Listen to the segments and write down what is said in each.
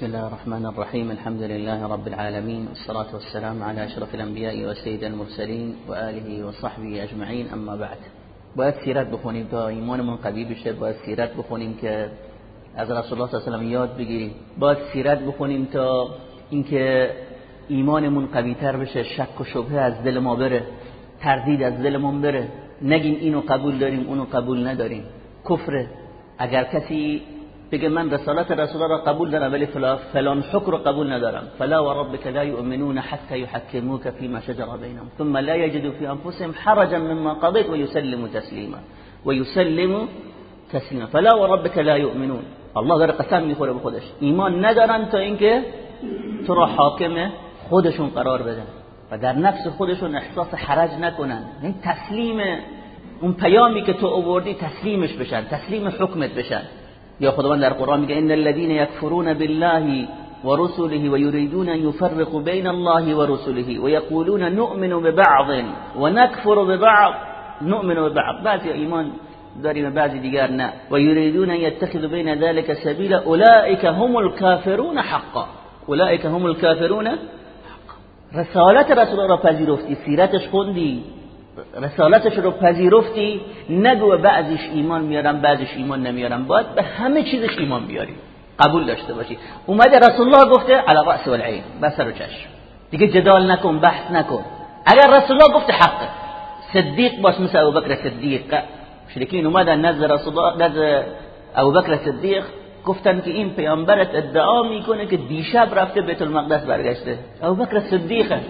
بسم الله الرحمن الرحيم الحمد لله رب العالمين والصلاة والسلام على أشرف الأنبياء وسيد المرسلين وآله وصحبه أجمعين أما بعد. باید سیرت بخونیم تا ایمانمون قوی بشه باید سیرت بخونیم که از رسول الله صلی الله علیه و یاد بگیریم. باید سیرت بخونیم تا اینکه ایمانمون قوی تر بشه شک و شبهه از دل ما بره تردید از دلمون بره. نگیم اینو قبول داریم اونو قبول نداریم. کفر اگر کسی بگه من رسالت رسول را قبول دارم ولی فلان حکم رو قبول ندارم. فلا و لا يؤمنون حتى يحكموك فيما شجر بينهم ثم لا يجدوا في انفسهم حرجا مما قضيت ويسلموا تسليما ويسلموا تسليما فلا و ربك لا يؤمنون الله داره قسم می‌خوره به خودش. ایمان ندارن تا اینکه تو را حاکم خودشون قرار بدن. و در نفس خودشون احساس حرج نکنن. این تسلیم اون پیامی که تو آوردی تسلیمش بشن تسلیم حکمت بشن. یا خداوند در قرآن میگه إن الذين يكفرون بالله ورسله ويريدون أن يفرقوا بين الله ورسله ويقولون نؤمن ببعض ونكفر ببعض نؤمن ببعض. بعضی ایمان داریم بعضی دیگر نه و یریدون أن يتخذوا بين ذلك سبيلا أولئك هم الكافرون حقا. أولئك هم الكافرون حقا. رسالت رسول الله پذیرفتی سیرتش خوندی رسالتش رو پذیرفتی نگو بعضیش ایمان میارم بعضیش ایمان نمیارم. باید به همه چیزش ایمان بیاری. قبول داشته باشی. اومده رسول الله گفته علی رأس و العین بسر و چشم. دیگه جدال نکن بحث نکن. اگر رسول الله گفته حقه. صدیق باش مثل ابوبکر صدیق. مشرکین اومدن نزد رسول الله نزد ابوبکر صدیق گفتن که این پیامبرت ادعا می‌کنه که دیشب رفته بیت المقدس برگشته. ابوبکر صدیقه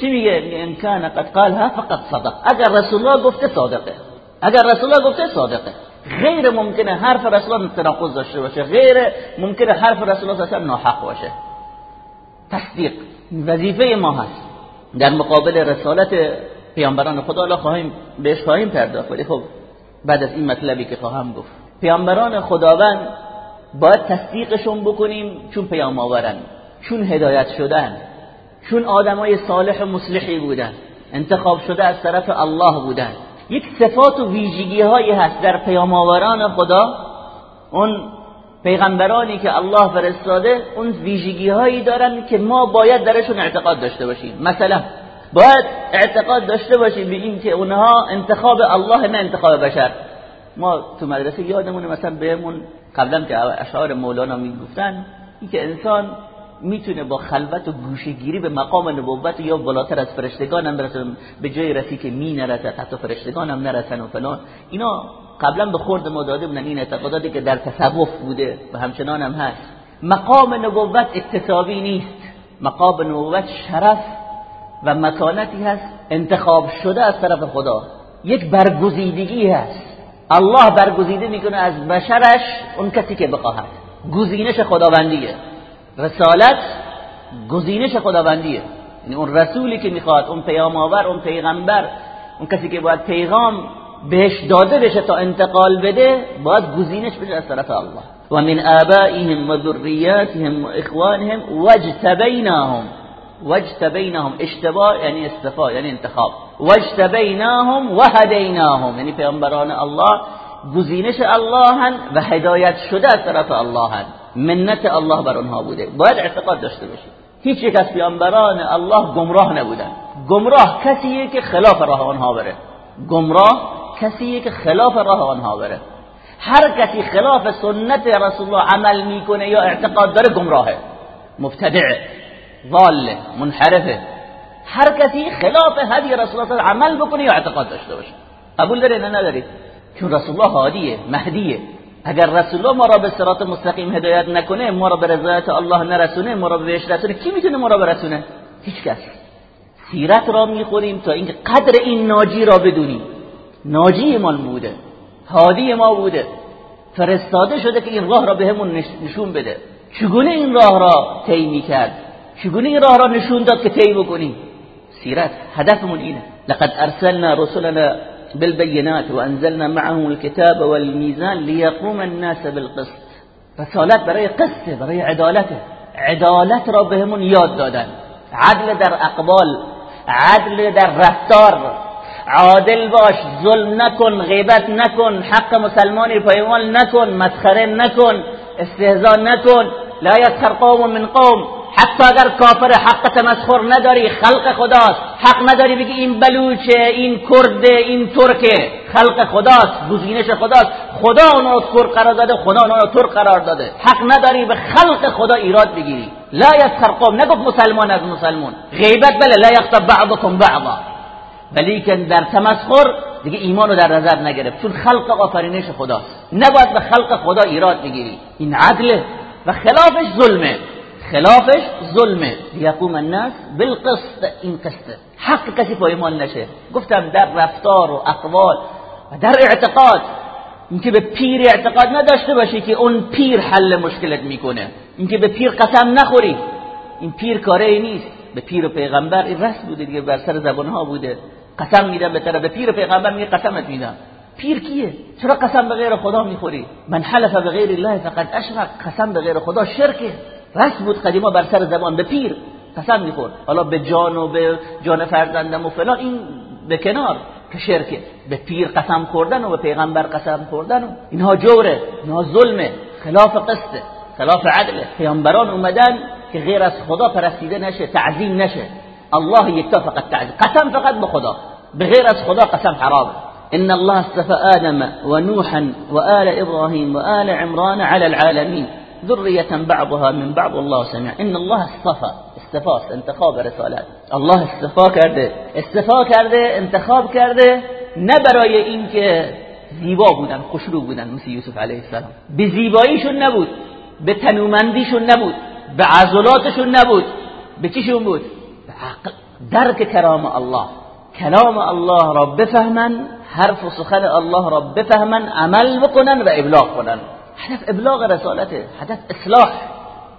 چی میگه؟ ان کان قد قالها فقط صدق. اگر رسول الله گفته صادقه. اگر رسول الله گفته صادقه. غیر ممکنه حرف رسول الله تناقض داشته باشه. غیر ممکنه حرف رسول الله اصلا ناحق باشه. تصدیق. وظیفه ما هست. در مقابل رسالت پیامبران خدا الله خواهیم بهش خواهیم پرداخت. ولی خب بعد از این مطلبی که خواهم گفت. پیامبران خداوند باید تصدیقشون بکنیم چون پیام آورن چون هدایت شدن. چون آدمای صالح و مصلحی بودن انتخاب شده از طرف الله بودن. یک صفات و ویژگی هایی هست در پیام خدا. اون پیغمبرانی که الله فرستاده اون ویژگی هایی دارن که ما باید درشون اعتقاد داشته باشیم. مثلا باید اعتقاد داشته باشیم به این که اونها انتخاب الله نه انتخاب بشر. ما تو مدرسه یادمونه مثلا بهمون قبلا که اشعار مولانا می‌گفتن این که انسان می‌تونه با خلوت و گوشگیری به مقام نبوت یا بالاتر از فرشتگان هم برسه به جای رسی که می نرسه حتی فرشتگان هم نرسن و فلان. اینا قبلا به خورد ما داده بودن این اعتقاداتی که در تصوف بوده و همچنان هم هست. مقام نبوت اکتسابی نیست. مقام نبوت شرف و مکانتی هست. انتخاب شده از طرف خدا. یک برگزیدگی هست. الله برگزیده می‌کنه از بشرش اون کسی که بخواهد. گزینش خداوندیه. رسالت گزینش خداوندیه. یعنی اون رسولی که می‌خواد اون پیام آور اون پیغمبر اون کسی که باید پیغام بهش داده بشه تا انتقال بده باید گزینش بشه از طرف الله. و من آبائهم و ذریاتهم و اخوانهم واجتبیناهم. واجتبیناهم. اشتباه یعنی استفا یعنی انتخاب. واجتبیناهم و هدیناهم. یعنی پیامبران الله گزینش الله و هدایت شده از طرف الله منت الله بر اونها بوده. باید اعتقاد داشته باشید هیچ یک از پیامبران الله گمراه نبودن. گمراه کسیه که خلاف راه آنها بره. گمراه کسیه که خلاف راه آنها بره. هر کسی خلاف سنت رسول الله عمل می‌کنه یا اعتقاد داره گمراهه. مبتدع ضال منحرفه هر کسی خلاف هدی رسول الله عمل بکنه یا اعتقاد داشته باشه. قبول داره نه نداری چون رسول الله هادیه مهدیه. اگر رسول الله ما را به صراط مستقیم هدایت نکنه ما را به رضایت الله نرسونه ما را به بهش رسونه کی می‌تونه ما را برسونه؟ هیچ کس. سیرت را می‌خوریم تا اینکه قدر این ناجی را بدونیم. ناجی ما بوده هادی ما بوده. فرستاده شده که این راه را بهمون نشون بده. چگونه این راه را طی می‌کرد؟ چگونه این راه را نشون داد که طی بکنیم؟ سیرت هدفمون اینه. لقد ارسلنا رسلنا بالبينات وأنزلنا معهم الكتاب والميزان ليقوم الناس بالقسط. رسالت برای قصه برای عدالته. عدالت را بهمون یاد دادن. عدل در أقبال عدل در رفتار. عادل باش ظلم نکن غیبت نکن حق مسلمانی پایمال نکن مسخره نکن استهزا نکن. لا یسخر قوم من قوم. حتی اگر کافر حق تمسخر نداری خلق خداست. حق نداری بگی این بلوچه این کرده این ترکه. خلق خداست گزینش خداست. خدا اونا رو ترک قرار داده خدا اونا رو ترک قرار داده. حق نداری به خلق خدا ایراد بگیری. لا یسخر قوم نگفت مسلمان از مسلمان. غیبت بله لا یغتب بعضكم بعضا. ولیکن در تمسخر دیگه ایمانو در نظر نگرفت. چون خلق آفرینش خداست. نباید به خلق خدا ایراد بگیری. این عدله و خلافش ظلمه. خلافش ظلمه. یقوم الناس بالقسط این قسط حق کسی پایمال نشه. گفتم در رفتار و اقوال و در اعتقاد. اینکه به پیر اعتقاد نداشته باشی که اون پیر حل مشکلت می‌کنه. اینکه به پیر قسم نخوری. این پیر کاره نیست. به پیر و پیغمبر این رسم بوده دیگه بر سر زبانها بوده. قسم میدم به طرف پیر و پیغمبر میگه قسمت میدم. پیر کیه؟ چرا قسم به غیر خدا می‌خوری؟ من حلف به غیر الله فقد اشرک قسم به غیر خدا شرکه. رسم بود قدیما بر سر زبان به پیر قسم می‌خورد. حالا به جان و به جان فرزندم و فلان این به کنار که شرکه به پیر قسم خوردن و به پیغمبر قسم خوردن و اینها جوره اینها ظلمه خلاف قسطه خلاف عدله پیامبران اومدن که غیر از خدا پرستیده نشه تعظیم نشه. الله یکتا فقط تعظیم. قسم فقط به خدا. به غیر از خدا قسم حرامه إن الله اصطفى آدم ونوحا وآل إبراهيم وآل عمران على العالمين ذرية بعضها من بعض. الله سمع إن الله اصطفى. استفاس انتخاب رسالات. الله استفا کرده. استفا کرده انتخاب کرده. نه برای اینکه زیبا بودن خوشرو بودن مثل یوسف علیه السلام. به زیباییشون نبود. به تنومندیشون نبود. به عضلاتشون نبود. به چیشون بود؟ به عقل. درک کلام الله. کلام الله را بفهمن حرف و سخن الله را بفهمن عمل بکنن و ابلاغ کنن. هدف ابلاغ رسالته هدف اصلاح.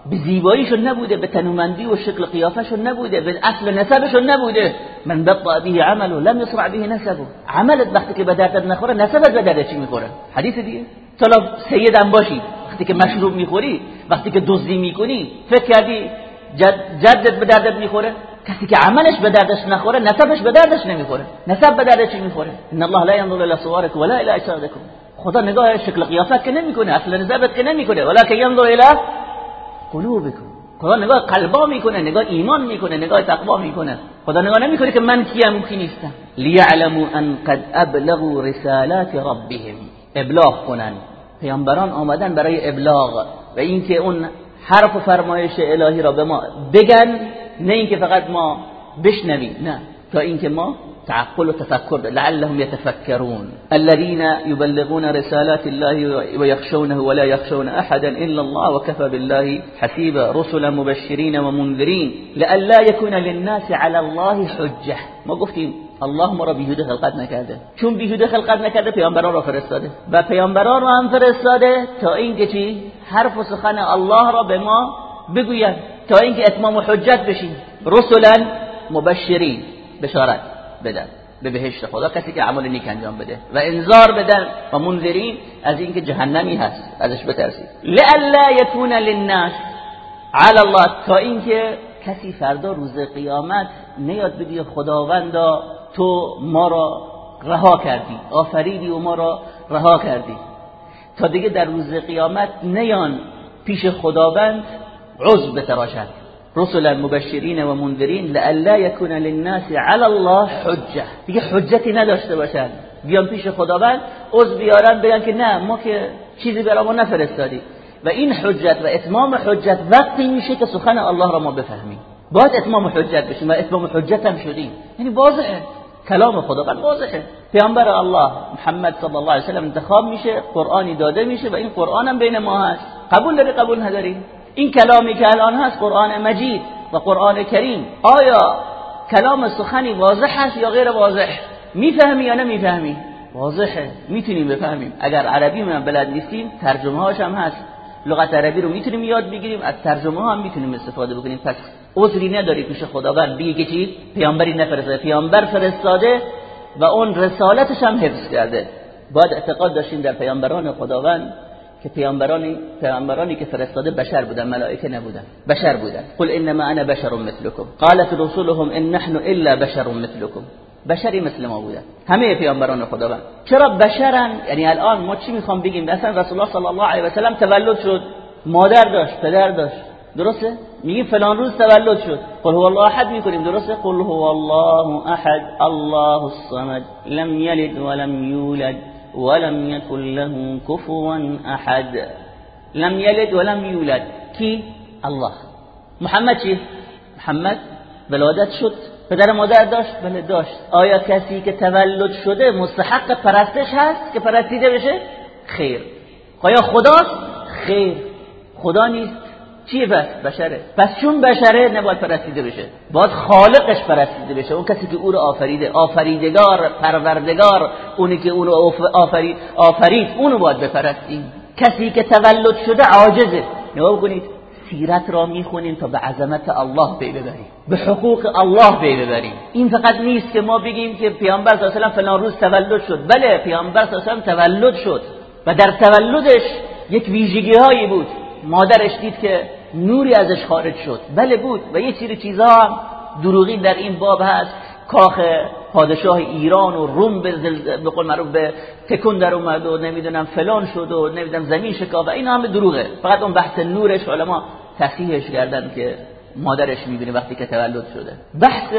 به زیباییشون نبوده به تنومندی و شکل قیافشون نبوده به اصل نسبشون نبوده. من بطا به عمل و لم يسرع به نسبه. عملت وقتی که به دردت نخوره نسبت به چی می‌خوره؟ حدیث دیگه. طلب سیدم باشی وقتی که مشروب می‌خوری وقتی که دزدی می‌کنی فکر کردی جد جدت به دردت می‌خوره؟ کسی که عملش به دردش نخوره نسبش به دردش نمی‌خوره. نسب به دردش می‌خوره؟ ان الله لا ينظر الى صوركم ولا الى اجسادكم خدا نگاه شکل قیافت که نمی‌کنه اصل نسبت که نمی‌کنه. ولکن ينظر الى قلوبكم خدا نگاه قلبا می‌کنه نگاه ایمان می‌کنه نگاه تقوا می‌کنه. خدا نگاه نمی‌کنه که من کیم کی نیستم. لیعلموا ان قد ابلغوا رسالات ربهم. ابلاغ کنن. پیامبران آمدن برای ابلاغ. و اینکه اون حرف و فرمایش الهی را به ما بگن نه اینکه فقط ما بشنویم نه. تا اینکه ما تعقل و لعلهم يتفكرون الذين يبلغون رسالات الله ويخشونه ولا يخشون احدا الا الله وكفى بالله حسيبا رسلا مبشرين ومنذرين. لئلا يكون للناس على الله حجه ما گفتیم الله ما را بیهوده خلقت نکرده چون بیهوده خلقت نکرده پیامبران را فرستاده. و پیامبران را هم فرستاده تا اینکه چی؟ حرف و سخن الله را به ما بگوید تا اینکه اتمام حجت بشیم. رسلا مبشرین. بشارت. بدن به بهشت خدا کسی که عمل نیک انجام بده. و انذار بدن و منذرین از اینکه جهنمی هست ازش بترسید. لالا یکون للناس علی الله تا اینکه کسی فردا روز قیامت نیاد بگه خداوندا تو ما را رها کردی آفریدی و ما را رها کردی. تا دیگه در روز قیامت نیان پیش خداوند عضو بتراشد رسلا مبشرین و منذرین لئلا یکون للناس علی الله حجه دیگه حجتی نداشته باشن. بیان پیش خداوند عضو بیارن بگن که نه ما که چیزی برامون نفرستادی. و این حجت و اتمام حجت وقتی میشه که سخن الله را ما بفهمیم. باید اتمام حجت بشیم و اتمام حجت هم شدیم. یعنی واضحه. کلام خداوند واضحه. پیامبر الله محمد صلی الله علیه و سلم انتخاب میشه قرآنی داده میشه و این قرآن هم بین ما هست. قبول داری قبول نداری؟ این کلامی که الان هست قرآن مجید و قرآن کریم آیا کلام سخنی واضح هست یا غیر واضح؟ می‌فهمی یا نمی‌فهمی؟ واضحه. می‌تونیم بفهمیم. اگر عربی من بلد نیستیم ترجمه هاش هم هست. لغت عربی رو می‌تونیم یاد بگیریم. از ترجمه ها هم می‌تونیم استفاده بکنیم. پس عذری نداری پیش خداوند. بگی که چی؟ پیامبری نفرستاده پیامبر فرستاده و اون رسالتش هم حفظ کرده. باید اعتقاد داشتیم در پیامبران خداوند. که پیامبرانی پیامبرانی که فرستاده بشر بودن ملائکه نبودن بشر بودن. قل انما انا بشر مثلكم. قالت رسولهم ان نحن الا بشر مثلكم. بشری مثل ما بودن. همه پیامبران خداوند. چرا بشرن؟ یعنی الان ما چی می‌خوام بگیم؟ مثلا رسول الله صلی الله علیه و سلم تولد شد. مادر داشت پدر داشت. درسته؟ میگیم فلان روز تولد شد. قل هو الله احد می‌کنیم. درسته؟ قل هو الله احد. الله الصمد. لم یلد ولم یولد. ولم يكن له كفوا احد لم یلد ولم یولد کی الله محمد چی محمد ولادت شد پدر مادر داشت بله داشت آیا کسی که تولد شده مستحق پرستش هست که پرستیده بشه خیر آیا خداست خیر خدا نیست چیه پس بشره. پس چون بشره نباید پرستیده بشه. باید خالقش پرستیده بشه. اون کسی که او رو آفریده آفریدگار پروردگار اونی که اون رو آفرید آفرید اونو باید بپرستیم. کسی که تولد شده عاجزه. نگاه کنید سیرت را می‌خونیم تا به عظمت الله پی ببریم به حقوق الله پی ببریم این فقط نیست که ما بگیم که پیامبر صلی الله فلان روز تولد شد. بله پیامبر صلی الله تولد شد. و در تولدش یک ویژگی هایی بود. مادرش دید که نوری ازش خارج شد. بله بود. و یه سری چیزها هم دروغی در این باب هست. کاخ پادشاه ایران و روم به, به قول معروف به تکون در اومد و نمی‌دونم فلان شد و نمی‌دونم زمین شکا و این همه دروغه. فقط اون بحث نورش علما تصحیحش کردن که مادرش می‌بینه وقتی که تولد شده. بحث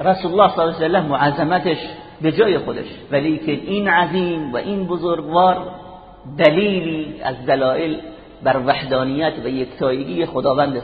رسول الله صلی الله علیه و معظمتش به جای خودش. ولی که این عظیم و این بزرگوار دلیلی از دلایل بر وحدانیت و یکتایگی خداوند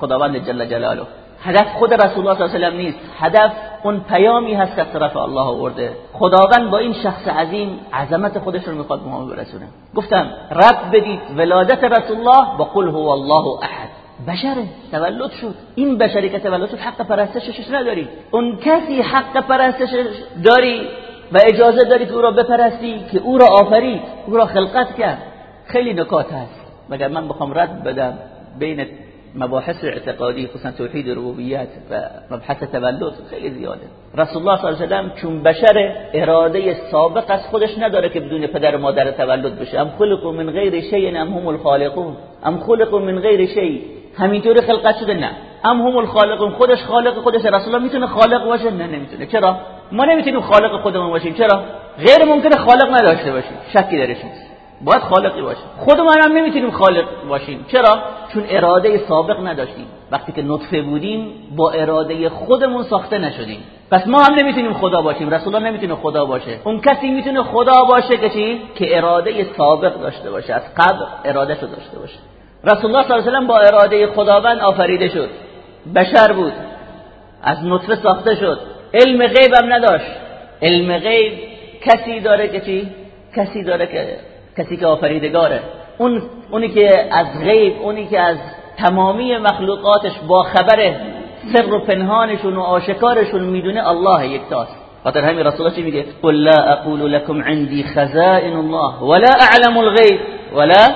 خداوند جل جلاله. هدف خود رسول الله صلی الله علیه و نیست. هدف اون پیامی هست که طرف الله آورده. خداوند با این شخص عظیم عظمت خودش رو می‌خواد به ما برسونه. گفتم رب بدید ولادت رسول الله با قل هو الله احد. بشره تولد شد. این بشری که تولد شد حق پرستشش نداری. اون کسی حق پرستشش داری و اجازه داری که او را بپرستی که او را آفرید او را خلقت کرد. خیلی نکات هست. مگر من بخوام رد بدم بین مباحث اعتقادی خصوصا توحید ربوبیت و مبحث تولد خیلی زیاده. رسول الله صلی الله علیه و چون بشر اراده سابق از خودش نداره که بدون پدر و مادر تولد بشه. ام خلقوا من غیر شیء ام هم الخالقون. ام خلقوا من غیر شیء. همینطوری خلقت شده نه. ام هم الخالقون. خودش خالق خودش. رسول الله می‌تونه خالق باشه؟ نه نمی‌تونه. چرا؟ ما نمی‌تونیم خالق خودمون باشیم. چرا؟ غیر ممکنه خالق نداشته باشیم. شکی درش نیست. باید خالقی باشه خودمون هم نمی‌تونیم خالق باشیم. چرا؟ چون اراده سابق نداشتیم. وقتی که نطفه بودیم با اراده خودمون ساخته نشدیم. پس ما هم نمی‌تونیم خدا باشیم. رسول الله نمی‌تونه خدا باشه. اون کسی می‌تونه خدا باشه که چی؟ که اراده سابق داشته باشه. از قبل اراده شو داشته باشه. رسول الله صلی الله علیه و با اراده خداوند آفریده شد. بشر بود. از نطفه ساخته شد. علم غیب هم نداشت. علم غیب کسی داره که چی؟ کسی داره که کسی که آفریدگاره. اون اونی که از غیب اونی که از تمامی مخلوقاتش با خبر سر و پنهانشون و آشکارشون می‌دونه الله یکتاست خاطر همین رسول چی میگه؟ قل لا اقول لكم عندي خزائن الله ولا اعلم الغیب ولا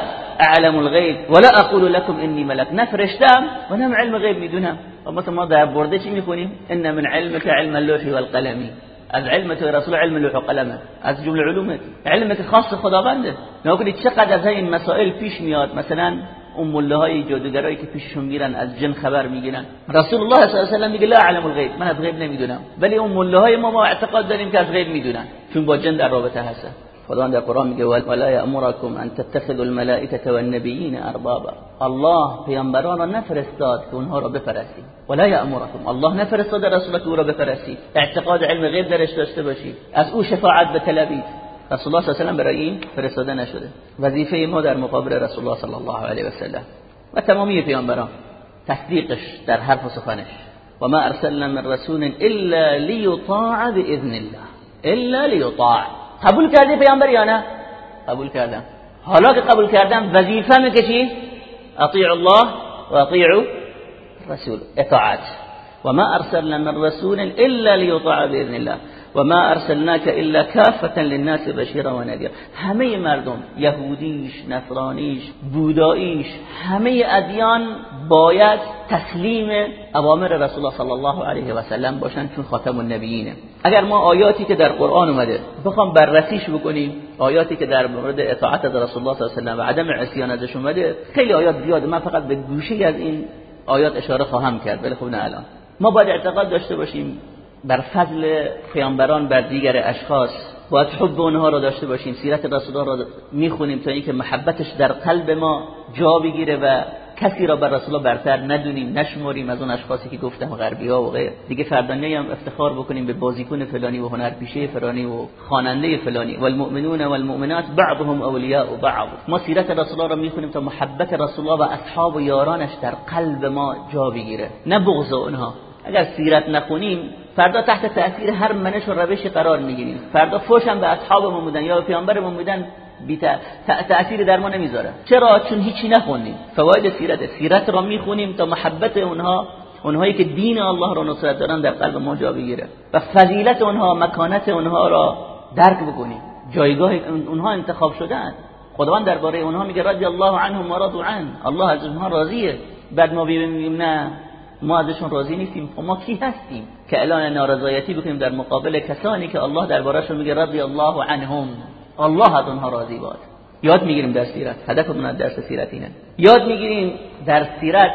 اعلم الغیب ولا اقول لكم اني ملك. نفرشتم و نم علم غیب می‌دونم. و مثلا ما در برده چی می‌کنیم ان من علمك علم اللوح والقلم. از علم تو رسول علم لوح و قلمه از جمله علومت علم که خاص خداونده. نگاه چقدر از این مسائل پیش میاد. مثلا اون مله های جادوگرایی که پیششون میرن از جن خبر می‌گیرن. رسول الله صلی الله علیه و میگه لا اعلم الغیب. من از غیب نمی‌دونم. ولی اون مله های ما ما اعتقاد داریم که از غیب می‌دونن. چون با جن در رابطه هستن. خدا در قرآن میگه ولا یامرکم ان تتخذوا الملائکه والنبیین اربابا الله پیامبران را نفرستاد که اونها را بپرستید ولا یامرکم الله نفرستاد رسول که او را بپرستید اعتقاد علم غیب درش داشته باشید از او شفاعت بطلبید رسول الله صلی الله علیه و برای این فرستاده نشده وظیفه ما در مقابل رسول الله صلی الله علیه و سلم و تمامی پیامبران تصدیقش در حرف و سخنش و ما ارسلنا من رسول الا لیطاع باذن الله الا لیطاع قبول کردی پیامبر یا نه؟ قبول کردم. حالا که قبول کردم وظیفه که چی اطیع الله و اطیعوا رسول اطاعت. وما ارسلنا من رسول الا لیطاع بإذن الله. و ما ارسلناك الا كافه للناس بشيرا و نذيرا همه مردم یهودیش نصرانیش بوداییش همه ادیان باید تسلیم اوامر رسول الله صلی الله علیه و سلم باشن چون خاتم النبیینه اگر ما آیاتی که در قرآن اومده بخوام بررسیش بکنیم آیاتی که در مورد اطاعت از رسول الله صلی الله علیه و سلم و عدم عصیان ازش اومده خیلی آیات زیاده. من فقط به گوشه از این آیات اشاره خواهم کرد ولی خب نه الان. ما باید اعتقاد داشته باشیم بر فضل پیامبران بر دیگر اشخاص باید حب اونها را داشته باشیم. سیرت رسول الله را می‌خونیم تا اینکه محبتش در قلب ما جا بگیره و کسی را بر رسول برتر ندونیم نشمریم از اون اشخاصی که گفتم غربی ها و غیر دیگه فردانی هم افتخار بکنیم به بازیکن فلانی و هنرپیشه فلانی و خواننده فلانی. والمؤمنون والمؤمنات بعضهم اولیاء بعض. ما سیرت رسول را می‌خونیم تا محبت رسول و اصحاب و یارانش در قلب ما جا بگیره. نه بغض اونها. اگر سیرت نخونیم فردا تحت تاثیر هر منش و روشی قرار می‌گیریم. فردا فوش هم به اصحابمون بودن یا به پیامبرمون بودن بی تأثیر در ما نمی‌ذاره. چرا؟ چون هیچی نخوندیم. فواید سیرت. سیرت را می‌خونیم تا محبت اونها اونهایی که دین الله را نصرت دارن در قلب ما جا بگیره. و فضیلت اونها مکانت اونها را درک بکنیم. جایگاه اونها انتخاب شدن خداوند درباره اونها میگه رضی الله عنهم و رضوا عنه. الله از اونها راضیه. بعد ما ببینیم نه ما ازشون راضی نیستیم. خب ما کی هستیم؟ که اعلان نارضایتی بکنیم در مقابل کسانی که الله دربارهشون میگه رضی الله عنهم. الله از اونها راضی باد. یاد می‌گیریم در سیرت. هدفمون از درس سیرت اینه. یاد می‌گیریم در سیرت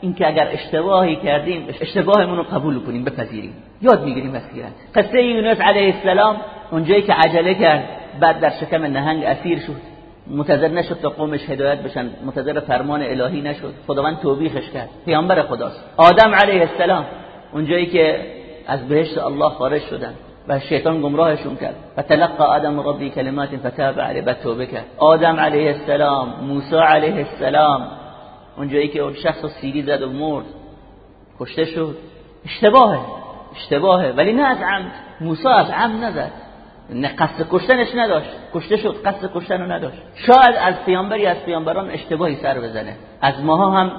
اینکه اگر اشتباهی کردیم اشتباهمون رو قبول کنیم بپذیریم. یاد می‌گیریم از سیرت. قصه یونس علیه السلام اونجایی که عجله کرد بعد در شکم نهنگ اسیر شد. متذر نشد تا قومش هدایت بشن. متذر فرمان الهی نشد. خداوند توبیخش کرد. پیامبر خداست. آدم علیه السلام اونجایی که از بهشت الله خارج شدن و شیطان گمراهشون کرد. و تلقى آدم ربی کلمات فتاب علیه بعد توبه کرد. آدم علیه السلام موسی علیه السلام اونجایی که اون شخص سیری زد و مرد. کشته شد. اشتباهه. اشتباهه. ولی نه از عمد. موسی از عمد نزد. نه قصد کشتنش نداشت. کشته شد قصد کشتن رو نداشت. شاید از پیامبری از پیامبران اشتباهی سر بزنه. از ماها هم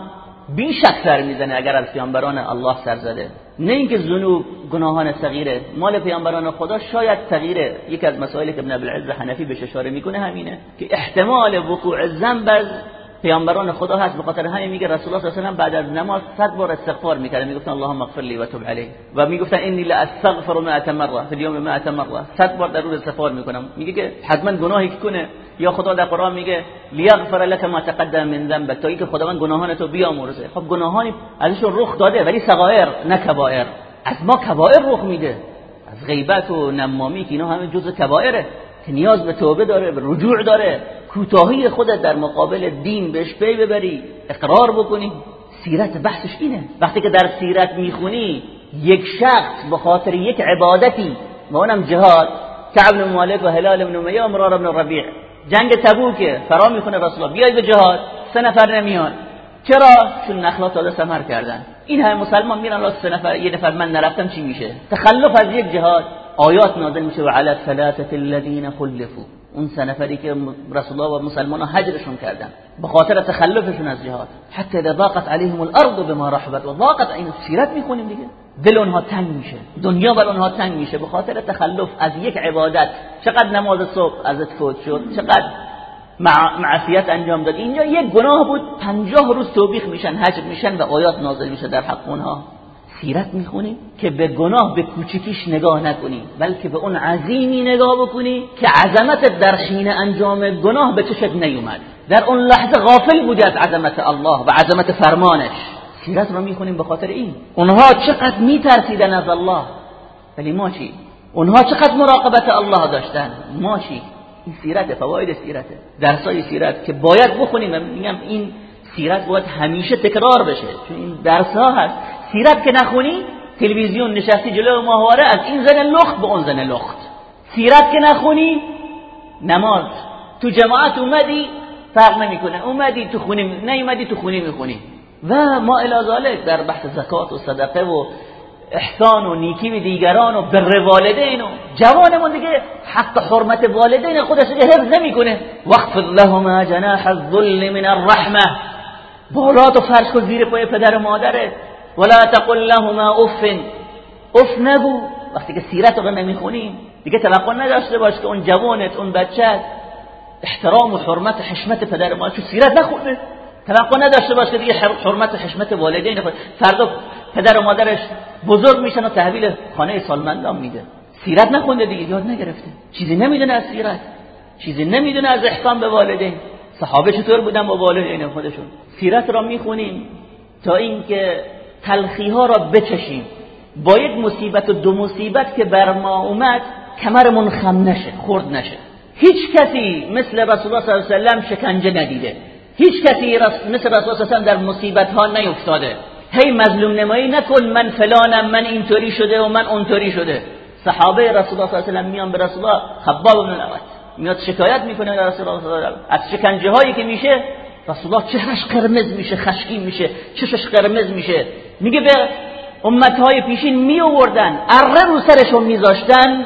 بیشک سر می‌زنه اگر از پیامبران الله سر زده. نه اینکه ذنوب گناهان صغیره. مال پیامبران خدا شاید صغیره. یکی از مسائلی که ابن ابوالعز حنفی بهش اشاره می‌کنه همینه که احتمال وقوع ذنب از پیامبران خدا هست. به خاطر همین میگه رسول الله صلی الله علیه و بعد از نماز 100 بار استغفار می‌کرد. می‌گفتن اللهم اغفر لی و تب علیه. و می‌گفتن انی لا استغفر 100 مره فی اليوم 100 مره 100 بار در روز استغفار می‌کنم. میگه که حتما گناهی کنه یا خدا در قرآن میگه لیغفر لك ما تقدم من ذنبك تا اینکه خداوند گناهان تو بیامرزه. خب گناهانی ازشون رخ داده ولی صغائر نه کبائر. از ما کبائر رخ میده. از غیبت و نمامی که اینا همه جزء کبائره. که نیاز به توبه داره به رجوع داره. کوتاهی خودت در مقابل دین بهش پی ببری. اقرار بکنی. سیرت بحثش اینه. وقتی که در سیرت می‌خونی یک شخص به خاطر یک عبادتی و اونم جهاد کعب بن مالک و هلال بن امیه و مرار بن ربیع. جنگ تبوکه فرا می‌خونه رسول الله بیاید به جهاد سه نفر نمیان. چرا؟ چون نخلا تازه سمر کردن. این همه مسلمان میرن راست سه نفر یه نفر من نرفتم چی میشه؟ تخلف از یک جهاد. آیات نازل میشه و علی الثلاثه الذين خلفوا. اون سه نفری که رسول الله و مسلمان هجرشون کردن. به خاطر تخلفشون از جهاد. حتی اذا ضاقت عليهم الارض بما رحبت. و ضاقت این سیرت می‌کنیم دیگه. دل اونها تنگ میشه. دنیا بر اونها تنگ میشه. به خاطر تخلف از یک عبادت. چقدر نماز صبح ازت فوت شد؟ چقدر معصیت انجام داد؟ اینجا یک گناه بود. پنجاه روز توبیخ میشن حجر میشن و آیات نازل میشه در حق اونها. سیرت می‌خونی که به گناه به کوچکیش نگاه نکنی بلکه به اون عظیمی نگاه بکنی که عظمت در حین انجام گناه به چشت نیومد. در اون لحظه غافل بودی از عظمت الله و عظمت فرمانش. سیرت رو می‌خونیم به خاطر این. اونها چقدر میترسیدن از الله. ولی ما چی؟ اونها چقدر مراقبت الله داشتن؟ ما چی؟ این سیرت فواید سیرته. درسای سیرت که باید بخونیم. میگم این سیرت باید همیشه تکرار بشه. چون این درس ها هست. سیرت که نخونی تلویزیون نشستی جلو ماهواره از این زن لخت به اون زن لخت. سیرت که نخونی نماز. تو جماعت اومدی فرق نمی‌کنه. اومدی تو خونی نیومدی تو خونی می‌خونی. و ما الی در بحث زکات و صدقه و احسان و نیکی به دیگران و بر والدین و جوانمون دیگه حق حرمت والدین خودش دیگه حفظ نمی‌کنه. وقف لهما جناح الذل من الرحمه بالات و فرش کن زیر پای پدر و مادره ولا تقل لهما اف. اف نگو. وقتی که سیرت رو نمی‌خونیم دیگه توقع نداشته باش که اون جوانت اون بچت احترام و حرمت حشمت پدر ما چون سیرت نخونه توقع نداشته باش که دیگه حرمت و حشمت والدین خود فردا پدر و مادرش بزرگ میشن و تحویل خانه سالمندان میده. سیرت نخونده دیگه یاد نگرفته. چیزی نمی‌دونه از سیرت. چیزی نمی‌دونه از احسان به والدین. صحابه چطور بودن با والدین خودشون؟ سیرت را می‌خونیم تا اینکه تلخی ها را بچشیم. با یک مصیبت و دو مصیبت که بر ما اومد کمرمون خم نشه خورد نشه. هیچ کسی مثل رسول الله صلی الله علیه و سلم شکنجه ندیده. هیچ کسی مثل رسول صلی در مصیبت ها نیفتاده. هی مظلوم نمایی نکن من فلانم من اینطوری شده و من اونطوری شده. صحابه رسول الله صلی الله علیه میان به رسول الله خباب بن الارت میاد شکایت می‌کنه به رسول الله صلی الله از شکنجه هایی که میشه رسول الله چهرش قرمز میشه خشکی میشه چشش قرمز میشه. میگه به امت های پیشین می آوردن اره رو سرشون میذاشتن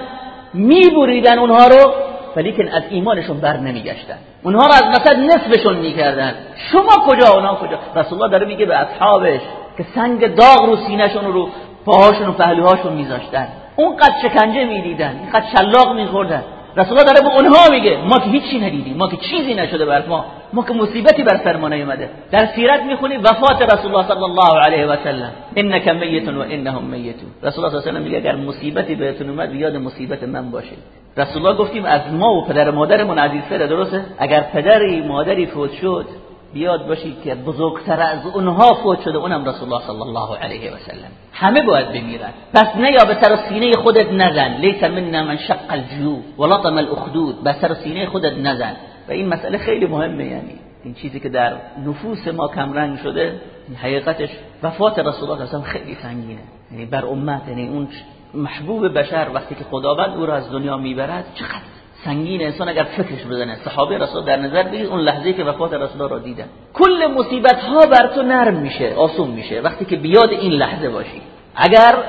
میبریدن اونها رو ولیکن از ایمانشون بر نمیگشتن. اونها رو از وسط نصفشون می‌کردن. شما کجا؟ اونها کجا؟ رسول الله داره میگه به اصحابش که سنگ داغ رو سینهشون رو پاهاشون و پهلوهاشون میذاشتن. اونقدر شکنجه می‌دیدن اینقدر شلاق میخوردن. رسول الله داره به اونها میگه ما که هیچی ندیدیم ما که چیزی نشده بر ما ما که مصیبتی بر سر ما نیومده. در سیرت می‌خونی وفات رسول الله صلی الله علیه و سلم. انک میت و انهم میتون. رسول الله صلی الله علیه و میگه اگر مصیبتی بهتون اومد یاد مصیبت من باشید. رسول الله گفتیم از ما و پدر مادرمون عزیزتره درسته؟ اگر پدری مادری فوت شد بیاد باشید که بزرگتر از اونها فوت شده اونم رسول الله صلی الله علیه و سلم. همه باید بمیرن. پس نه یا به سر سینه خودت نزن. لیس منا من شق الجو ولطم الاخدود. به سر سینه خودت نزن. و این مسئله خیلی مهمه یعنی این چیزی که در نفوس ما کمرنگ شده حقیقتش وفات رسول الله اصلا خیلی سنگینه. یعنی بر امت یعنی اون محبوب بشر وقتی که خداوند او را از دنیا می‌برد چقدر سنگین انسان اگر فکرش بزنه صحابه رسول در نظر بگیر اون لحظه که وفات رسول را دیدن. کل مصیبت ها بر تو نرم میشه آسون میشه. وقتی که بیاد این لحظه باشی. اگر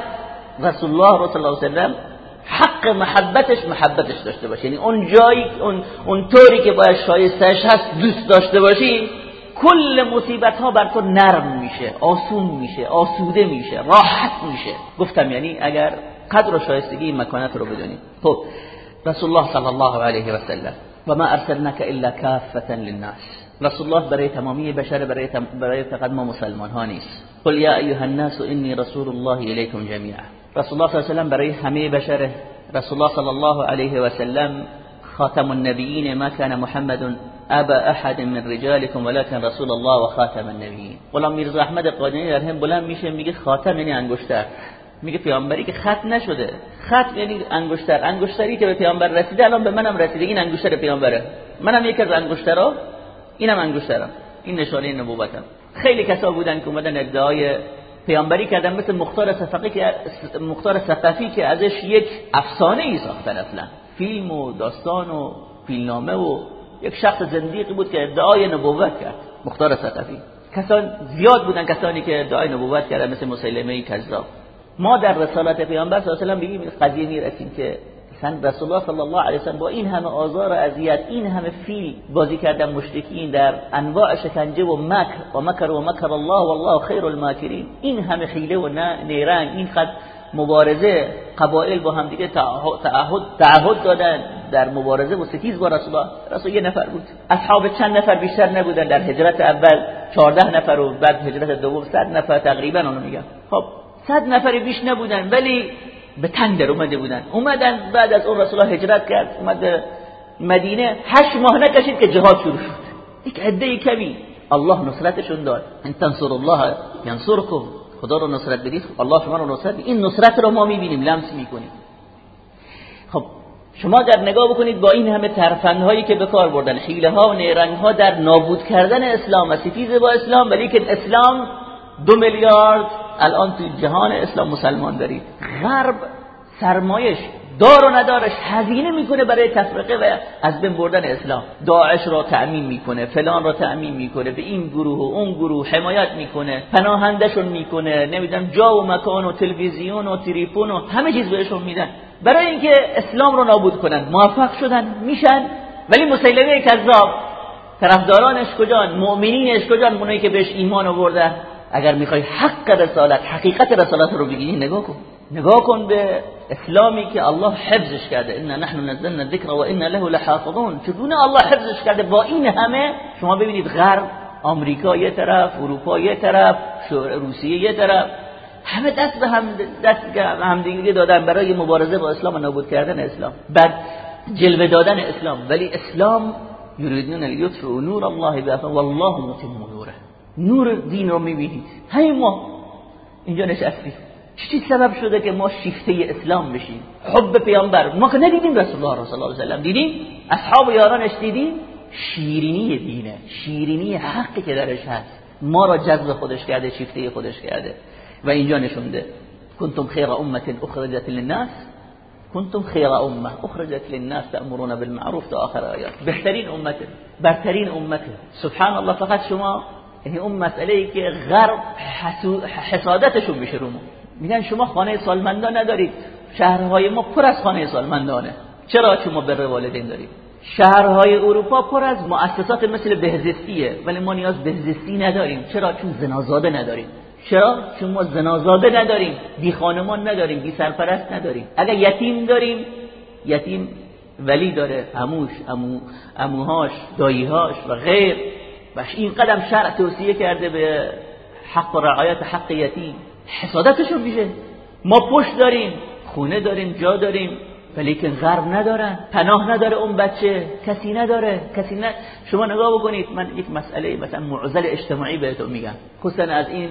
رسول الله صلی الله علیه وسلم حق محبتش محبتش داشته باشی. یعنی اون جایی اون اون طوری که باید شایستهش هست دوست داشته باشی کل مصیبت ها بر تو نرم میشه آسون میشه آسوده میشه راحت میشه. گفتم یعنی اگر قدر و شایستگی مکانت رو بدونی. خب رسول الله صلی الله علیه و سلم و ما ارسلناک الا کافتا للناس رسول الله برای تمامی بشر برای برای فقط ما مسلمان ها نیست قل یا ایها الناس انی رسول الله الیکم جميعا رسول الله صلی الله علیه و برای همه بشر رسول الله صلی الله علیه و سلم خاتم النبیین ما كان محمد ابا احد من رجالكم ولكن رسول الله و خاتم النبیین غلام میرزا احمد قادنی در هم بلند میشه میگه خاتم یعنی انگشتر میگه پیامبری که خط نشده. خط یعنی انگشتر. انگشتری که به پیامبر رسیده الان به منم رسیده. این انگشتر پیامبره. منم یکی از انگشترا اینم انگشترم. این نشانه نبوتم. خیلی کسا بودن که اومدن ادعای پیامبری کردن. مثل مختار صفقی که مختار صففی که ازش یک افسانه ای ساختن اصلا فیلم و داستان و فیلمنامه و یک شخص زندیقی بود که ادعای نبوت کرد. مختار صففی کسان زیاد بودن کسانی که ادعای نبوت کردن مثل مسیلمه کذاب. ما در رسالت پیامبر صلی الله علیه و بگیم قضیه می‌رسیم که مثلا رسول الله صلی الله علیه و با این همه آزار و اذیت این همه فیل بازی کردن مشرکین در انواع شکنجه و مکر و مکر و مکر الله والله خیر الماکرین. این همه خیله و نیرنگ این قد مبارزه قبایل با هم دیگه تعهد تعهد دادن در مبارزه و ستیز با رسول الله رسول یه نفر بود. اصحاب چند نفر بیشتر نبودن. در هجرت اول 14 نفر و بعد هجرت دوم 100 نفر تقریبا اونو میگم. خب صد نفر بیش نبودن ولی به تندر اومده بودن. اومدن بعد از اون رسول الله هجرت کرد اومد مدینه. هشت ماه نکشید که جهاد شروع شد. یک عده کمی. الله نصرتشون داد. ان تنصر الله ینصرکم. خدا رو نصرت بدید. الله شما رو نصرت این نصرت رو ما می‌بینیم لمس می‌کنیم. خب شما در نگاه بکنید با این همه ترفندهایی که به کار بردن. حیله ها و نیرنگ ها در نابود کردن اسلام و ستیز با اسلام ولی که اسلام دو میلیارد الان تو جهان اسلام مسلمان دارید غرب سرمایش دار و ندارش هزینه می‌کنه برای تفرقه و از بین بردن اسلام. داعش را تأمین می‌کنه فلان را تأمین می‌کنه به این گروه و اون گروه حمایت می‌کنه پناهندهشون می‌کنه نمی‌دونم جا و مکان و تلویزیون و تریپون و همه چیز بهشون میدن. برای اینکه اسلام رو نابود کنن. موفق شدن میشن. ولی مسیلمه کذاب طرفدارانش کجان؟ مؤمنینش کجان؟ اونایی که بهش ایمان آوردن. اگر می‌خوای حق رسالت حقیقت رسالت رو بگیری نگاه کن. نگاه کن به اسلامی که الله حفظش کرده. ان نحن نزلنا الذکر و ان له لحافظون. چگونه الله حفظش کرده؟ با این همه شما ببینید غرب آمریکا یه طرف اروپا یه طرف روسیه یه طرف. همه دست به هم دست هم دیگه دادن برای مبارزه با اسلام و نابود کردن اسلام. بعد جلوه دادن اسلام. ولی اسلام یریدون لیطفئوا نور الله بافواههم والله متم نوره نور دین رو می‌بینید همین ما. اینجا نشستیم چی سبب شده که ما شیفته اسلام بشیم؟ حب پیامبر. ما که ندیدیم رسول الله صلی الله علیه و دیدیم اصحاب یارانش دیدیم شیرینی دینه. شیرینی حقی که درش هست. ما را جذب خودش کرده شیفته خودش کرده. و اینجا نشونده کنتم خیر امت اخرجت للناس. کنتم خیر امه اخرجت للناس تأمرون بالمعروف تا آخر آیات. بهترین امت. برترین امت. سبحان الله. فقط شما یعنی اون مسئله که غرب حسادتشون میشه رو میگن شما خانه سالمندان ندارید. شهرهای ما پر از خانه سالمندانه. چرا شما بر والدین دارید شهرهای اروپا پر از مؤسسات مثل بهزستیه ولی ما نیاز بهزستی نداریم. چرا؟ چون زنازاده نداریم. چرا؟ چون ما زنازاده نداریم. بی خانمان نداریم بی سرپرست نداریم. اگر یتیم داریم یتیم ولی داره. اموش امو اموهاش داییهاش و غیر. و این قدم شرع توصیه کرده به حق و رعایت حق یتیم. حسادتشون میشه. ما پشت داریم خونه داریم جا داریم ولی که غرب ندارن پناه نداره اون بچه کسی نداره کسی نه شما نگاه بکنید من یک مسئله مثلا معضل اجتماعی بهتون میگم. خصوصا از این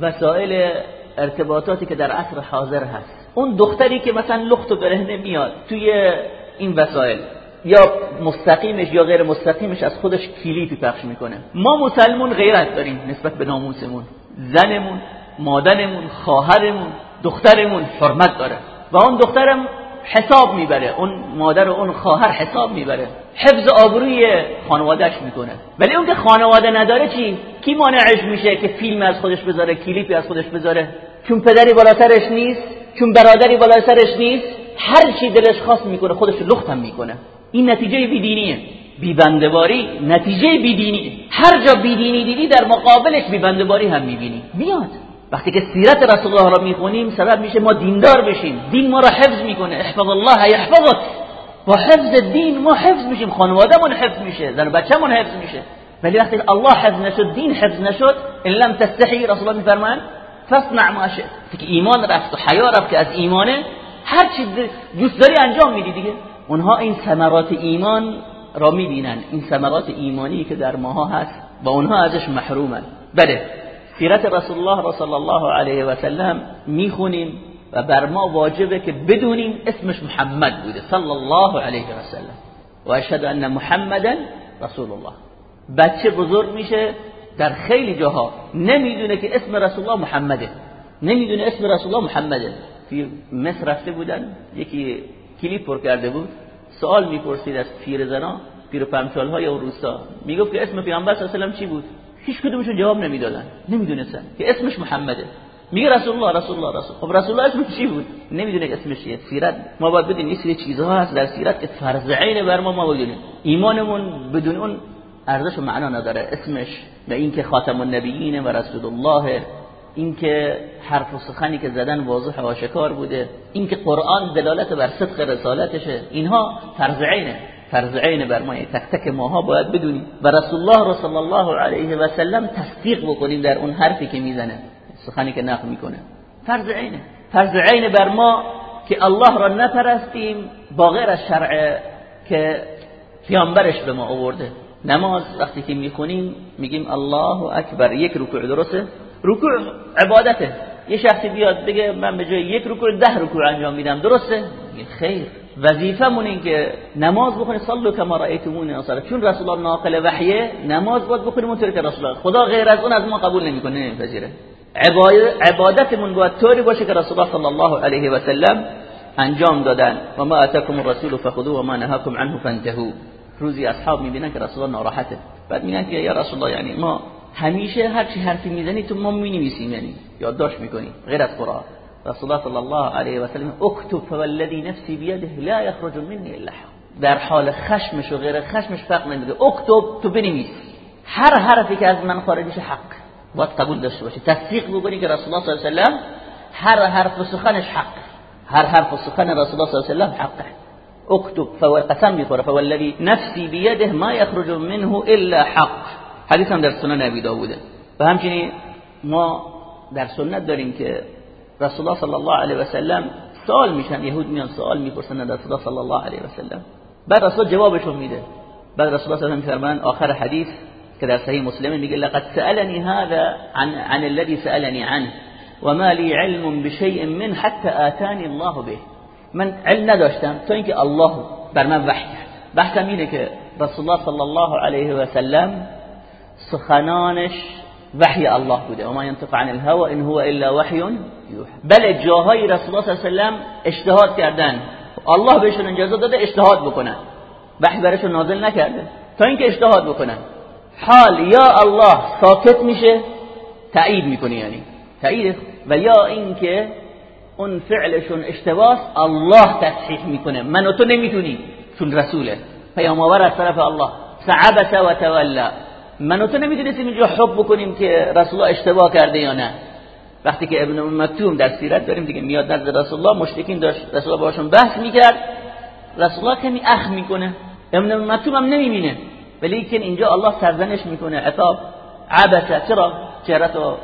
وسایل ارتباطاتی که در عصر حاضر هست. اون دختری که مثلا لخت و برهنه میاد توی این وسایل یا مستقیمش یا غیر مستقیمش از خودش کلیپی پخش می‌کنه. ما مسلمون غیرت داریم نسبت به ناموسمون. زنمون مادرمون خواهرمون دخترمون حرمت داره. و اون دخترم حساب می‌بره. اون مادر و اون خواهر حساب می‌بره. حفظ آبروی خانوادهش می‌کنه. ولی اون که خانواده نداره چی؟ کی مانعش میشه که فیلم از خودش بذاره کلیپی از خودش بذاره؟ چون پدری بالاترش نیست چون برادری بالاترش نیست هر چی دلش خواست می‌کنه خودش لخت هم می‌کنه. این نتیجه بیدینیه. بیبندباری نتیجه بیدینی. هر جا بیدینی دیدی در مقابلش بیبندباری هم می‌بینی. میاد. وقتی که سیرت رسول الله را می‌خونیم سبب میشه ما دیندار بشیم. دین ما را حفظ می‌کنه. احفظ الله یحفظك با حفظ دین ما حفظ میشیم. خانوادهمون حفظ میشه. زن بچه‌مون حفظ میشه. ولی وقتی الله حفظ نشد دین حفظ نشد ان لم تستحی رسول الله میفرمان فاصنع ما شئت. ایمان رفت و حیا رفت که از ایمانه. هر چی دوست داری انجام میدی دیگه. اونها این ثمرات ایمان را می‌بینن. این ثمرات ایمانی که در ماها هست و اونها ازش محرومن. بله سیرت رسول الله صلی الله علیه و سلم می‌خونیم و بر ما واجبه که بدونیم اسمش محمد بوده. صلی الله علیه و سلم. و اشهد ان محمدا رسول الله بچه بزرگ میشه در خیلی جاها نمی‌دونه که اسم رسول الله محمده. نمی‌دونه اسم رسول الله محمده. توی مصر رفته بودن یکی کلیپ پر کرده بود؟ سوال می‌پرسید از پیر زنا پیر پمچال های اون روستا. می‌گفت که اسم پیامبر صلی الله چی بود؟ هیچ کدومشون جواب نمی‌دادن. نمی‌دونستن که اسمش محمده. میگه رسول الله رسول الله رسول خب رسول الله اسمش چی بود؟ نمی‌دونه اسمش چیه. سیرت. ما باید بدونیم یه سری چیزها هست در سیرت که فرض عین بر ما ما بدونیم. ایمانمون بدون اون ارزش و معنا نداره. اسمش و اینکه خاتم النبیین و رسول الله. اینکه حرف و سخنی که زدن واضح و آشکار بوده اینکه قرآن دلالت بر صدق رسالتشه اینها فرض عینه فرض عین بر ما تک تک ماها باید بدونیم. و رسول الله صلی الله علیه و سلم تصدیق بکنیم در اون حرفی که می‌زنه سخنی که نقل می‌کنه. فرض عینه فرض عین بر ما که الله را نپرستیم با غیر از شرع که پیامبرش به ما آورده. نماز وقتی که می‌خونیم میگیم الله اکبر یک رکوع درسته؟ رکوع عبادته. یه شخصی بیاد بگه من به جای یک رکوع ده رکوع انجام میدم. درسته؟ خیر. وظیفمون این که نماز بخونیم صلوا کما رأیتمون اصلا چون رسول الله ناقل وحیه نماز باید بخونیم اونطوری که رسول الله. خدا غیر از اون از ما قبول نمی‌کنه نمیپذیره. عبادتمون باید طوری باشه که رسول الله صلی الله علیه و سلم انجام دادن. و ما اتاکم الرسول فخذوه و ما نهاکم عنه فانتهوا روزی اصحاب می‌بینن که رسول الله ناراحته. بعد میگن که یا رسول الله یعنی ما همیشه هر چی حرفی میزنی تو ما مینویسیم یعنی. یادداشت میکنیم غیر از قرآن. رسول الله صلی الله علیه و سلم اکتب فوالذی نفسی بیده لا یخرج منی الا در حال خشمش و غیر خشمش فرق نمیده اکتب تو بنویس. هر حرفی که از من خارج میشه حق. باید قبول داشته باشه تصدیق بکنی که رسول الله صلی الله علیه و سلم هر حرف و سخنش حق. هر حرف و سخن رسول الله صلی الله علیه و سلم حقه اكتب فقسم میخوره. فوالذی نفسی بیده ما یخرج منه الا حق. حدیث هم در سنن ابی داووده و همچنین ما در سنت داریم که رسول الله صلی الله علیه و سلم سوال میشن یهود میان سوال می‌پرسن از رسول الله صلی الله علیه و سلم. بعد رسول جوابشون میده. بعد رسول الله صلی آخر حدیث که در صحیح مسلم میگه لقد سالني هذا عن عن الذي سالني عنه و ما لی علم بشیء من حتی آتانی الله به. من علم نداشتم تا اینکه الله بر من وحی کرد. بحثم اینه که رسول الله صلی الله علیه و سلم سخنانش وحی الله بوده. و ما ينطق عن الهوى ان هو الا وحی یوحى. بله جاهای رسول الله صلی الله علیه و اجتهاد کردن. الله بهشون اجازه داده اجتهاد بکنن. وحی برشون نازل نکرده. تا اینکه اجتهاد بکنن. حال یا الله ساکت میشه تایید می‌کنه یعنی. تایید و یا اینکه اون فعلشون اشتباس الله تصحیح می‌کنه. من و تو نمی‌تونی چون رسوله. پیامآور از طرف الله. سعبس و تولا من و تو نمی‌تونستیم اینجا حب بکنیم که رسول الله اشتباه کرده یا نه. وقتی که ابن مکتوم در سیرت داریم دیگه میاد نزد رسول الله مشرکین داشت رسول الله باشون بحث می‌کرد. رسول الله کمی اخ می‌کنه. ابن مکتوم هم نمی‌بینه. ولی که اینجا الله سرزنش می‌کنه. عطاب عبسه چرا؟ چهرتو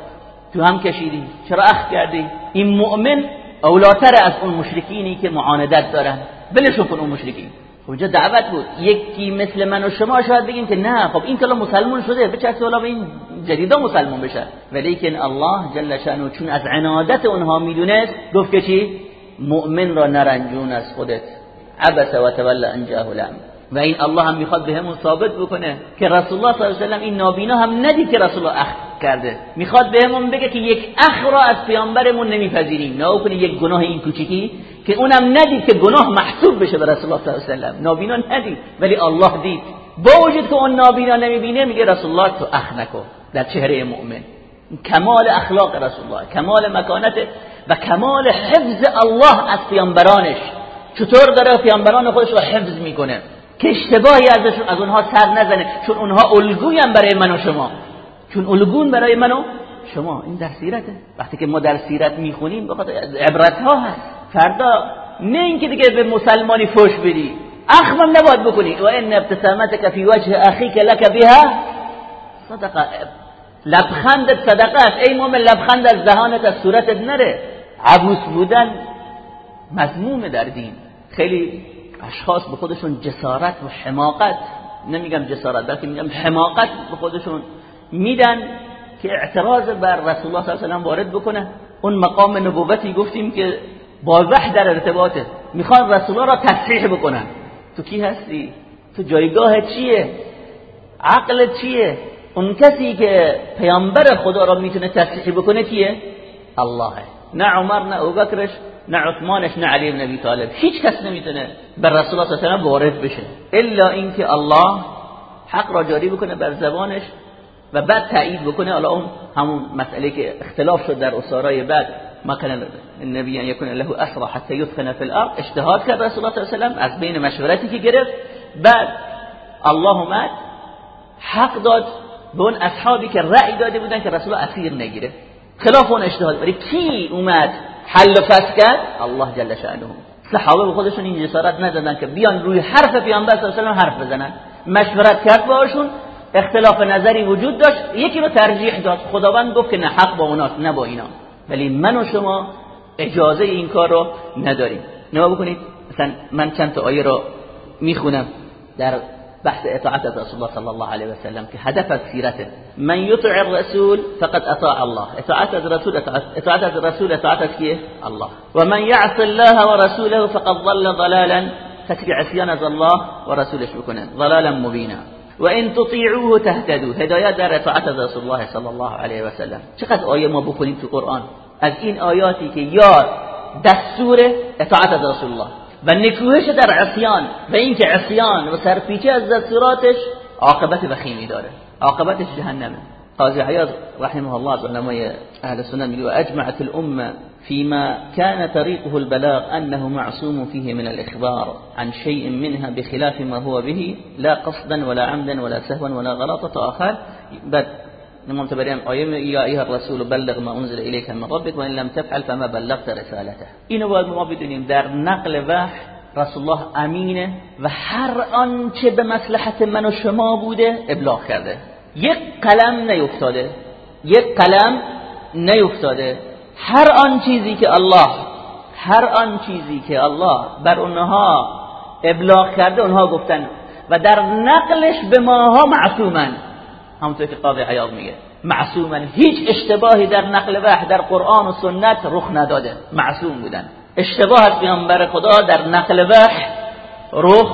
تو هم کشیدی؟ چرا اخ کردی؟ این مؤمن اولاتر از اون مشرکینی که معاندت دارن. بلشون کن اون مشرکین. اینجا دعوت بود. یکی مثل من و شما شاید بگیم که نه خب این کلا مسلمان شده. بچه حالا به این جدیدا مسلمان بشه ولیکن الله جل شانو چون از عنادت اونها می‌دونست گفت که چی؟ مؤمن را نرنجون از خودت. عبس و تولى ان جاءه و این الله هم می‌خواد بهمون ثابت بکنه که رسول الله صلی الله علیه و این نابینا هم ندید که رسول الله اخ کرده. می‌خواد بهمون بگه که یک اخ را از پیامبرمون نمیپذیریم. نه کنه یک گناه این کوچیکی که اونم ندید که گناه محسوب بشه به رسول الله صلی الله علیه و نابینا ندید ولی الله دید. با وجود که اون نابینا نمی‌بینه میگه رسول الله تو اخ نکن. در چهره مؤمن. کمال اخلاق رسول الله کمال مکانت و کمال حفظ الله از پیامبرانش. چطور داره پیامبران خودش رو حفظ می‌کنه؟ که اشتباهی ازشون از اونها سر نزنه چون اونها الگوین برای من و شما. چون الگون برای من و شما این در سیرته. وقتی که ما در سیرت می‌خونیم بخاطر عبرت ها هست. فردا نه اینکه دیگه به مسلمانی فوش بدی. اخمم نباید بکنی. و ان ابتسامتك فی وجه اخیک لك بها. صدقه. لبخندت صدقه است ای مومن لبخند از دهانت از صورتت نره. عبوس بودن مضموم در دین. خیلی اشخاص به خودشون جسارت و حماقت. نمیگم جسارت بلکه میگم حماقت به خودشون. میدن که اعتراض بر رسول الله صلی الله علیه و وارد بکنه. اون مقام نبوتی گفتیم که با وحی در ارتباطه می‌خوان رسول الله را تصحیح بکنن. تو کی هستی؟ تو جایگاه چیه؟ عقل چیه؟ اون کسی که پیامبر خدا را می‌تونه تصحیح بکنه کیه؟ الله. نه عمر نه ابوبکرش نه عثمانش نه علی بن ابی طالب. هیچ کس نمی‌تونه بر رسول الله صلی الله علیه و وارد بشه. الا اینکه الله حق را جاری بکنه بر زبانش و بعد تایید بکنه حالا اون همون مسئله که اختلاف شد در اسارای بعد ما کان النبی ان یکون له اسرا حتى يثخن في الارض اجتهاد کرد رسول الله صلی الله از بین مشورتی که گرفت. بعد الله حق داد به اون اصحابی که رأی داده بودن که رسول اسیر نگیره. خلاف اون اجتهاد ولی کی اومد حل و کرد؟ الله جل شانه صحابه به خودشون این جسارت ندادن که بیان روی حرف پیامبر صلی الله علیه و حرف بزنن. مشورت کرد باشون اختلاف نظری وجود داشت. یکی رو ترجیح داد. خداوند گفت که نه حق با اوناست نه با اینا. ولی من و شما اجازه این کار رو نداریم. نما بکنید. مثلا من چند تا آیه رو می‌خونم در بحث اطاعت رسول الله صلی الله علیه و سلم که هدف از سیرته من یطع الرسول فقد اطاع الله. اطاعت از رسول اطاعت از رسول اطاعت از کیه؟ الله. و من یعص الله و رسوله فقد ضل ضلالا. کسی عصیان از الله و رسولش بکنه. ضلالا مبینا. و ان تطیعوه تهتدوا. هدایت در اطاعت از رسول الله صلی الله علیه و سلم. چقدر آیه ما بکنیم تو قرآن؟ از این آیاتی که یا دستور اطاعت از رسول الله و نکوهش در عصیان و اینکه عصیان و سرپیچی از دستوراتش عاقبت وخیمی داره. عاقبتش جهنمه. قاضی عیاض رحمه الله از علمای اهل سنت میگه اجمعت الامه فيما كان طريقه البلاغ أنه معصوم فيه من الإخبار عن شيء منها بخلاف ما هو به لا قصدا ولا عمدا ولا سهوا ولا غلطة آخر. بل امام تبریان آیه یا ایها الرسول بلغ ما انزل الیک من ربك وان لم تفعل فما بلغت رسالته. اینو باید ما در نقل وحی رسول الله امینه و هر آنچه به مصلحت من و شما بوده ابلاغ کرده. یک قلم نیفتاده. یک قلم نیفتاده. هر آن چیزی که الله هر آن چیزی که الله بر اونها ابلاغ کرده اونها گفتن و در نقلش به ماها معصومن. همونطور که قاضی حیاض میگه معصوما هیچ اشتباهی در نقل وحی در قرآن و سنت رخ نداده. معصوم بودن. اشتباه از پیامبر خدا در نقل وحی رخ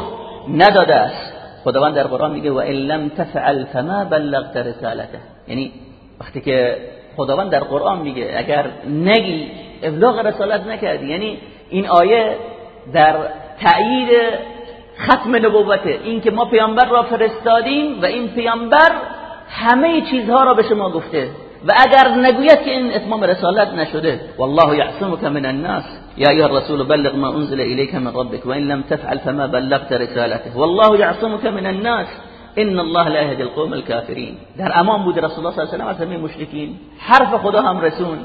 نداده است. خداوند در قرآن میگه و ان لم تفعل فما بلغت رسالته. یعنی وقتی که خداوند در قرآن میگه اگر نگی ابلاغ رسالت نکردی. یعنی این آیه در تایید ختم نبوته. این که ما پیامبر را فرستادیم و این پیامبر همه چیزها را به شما گفته. و اگر نگوید که این اتمام رسالت نشده والله یعصمک من الناس. یا ایها الرسول بلغ ما انزل الیک من ربك وان لم تفعل فما بلغت رسالته. والله یعصمک من الناس. إن الله لا يهدي القوم الكافرين. در أمان بود رسول الله صلی الله علیه و از همه مشرکین حرف خدا هم رسون.